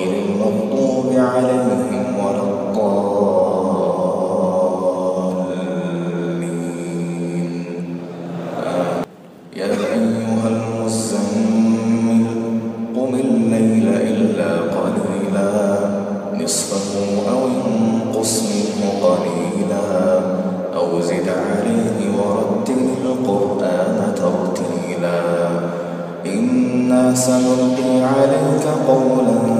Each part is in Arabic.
غير المغضوب عليهم ولا الضالين. يا أيها المزمل قم الليل إلا قليلا نصفه أو انقص منه قليلا أو زد عليه ورتل القرآن ترتيلا. إنا سنلقي عليك قولا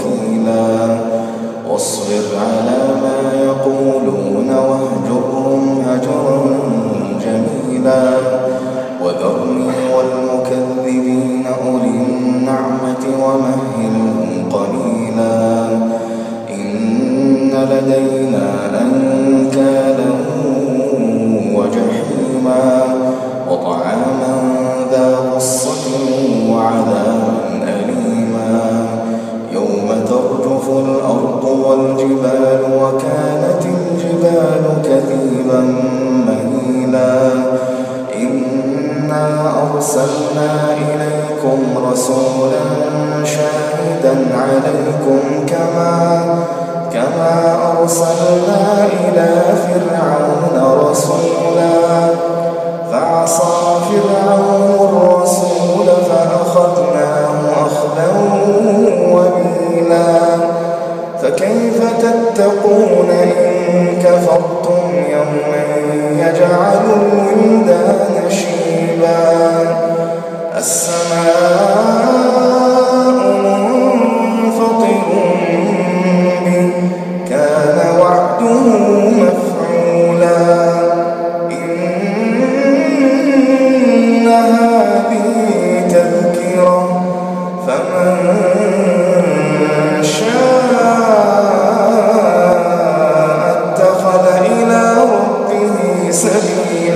أرسلنا إلى فرعون رسولا. فعصى فرعون الرسول فأخذناه أخذا وبيلا. فكيف تتقون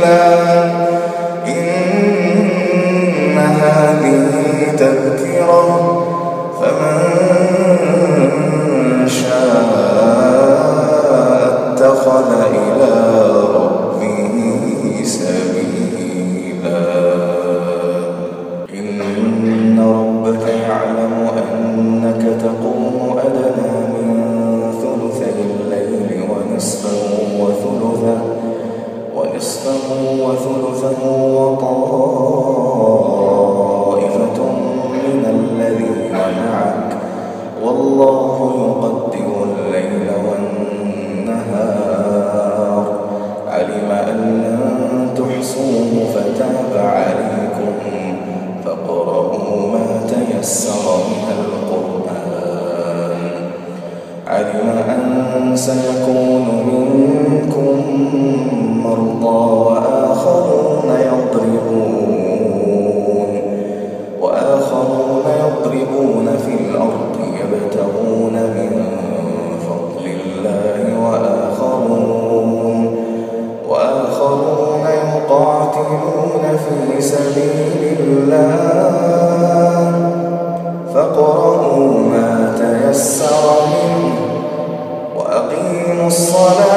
سبيلا إن هذه تذكرة فمن شاء علم أن سيكون منكم مرضى وأقيموا الصلاة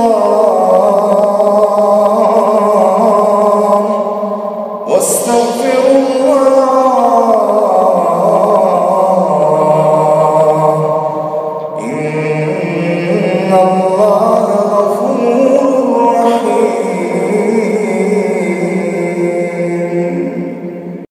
واستغفر الله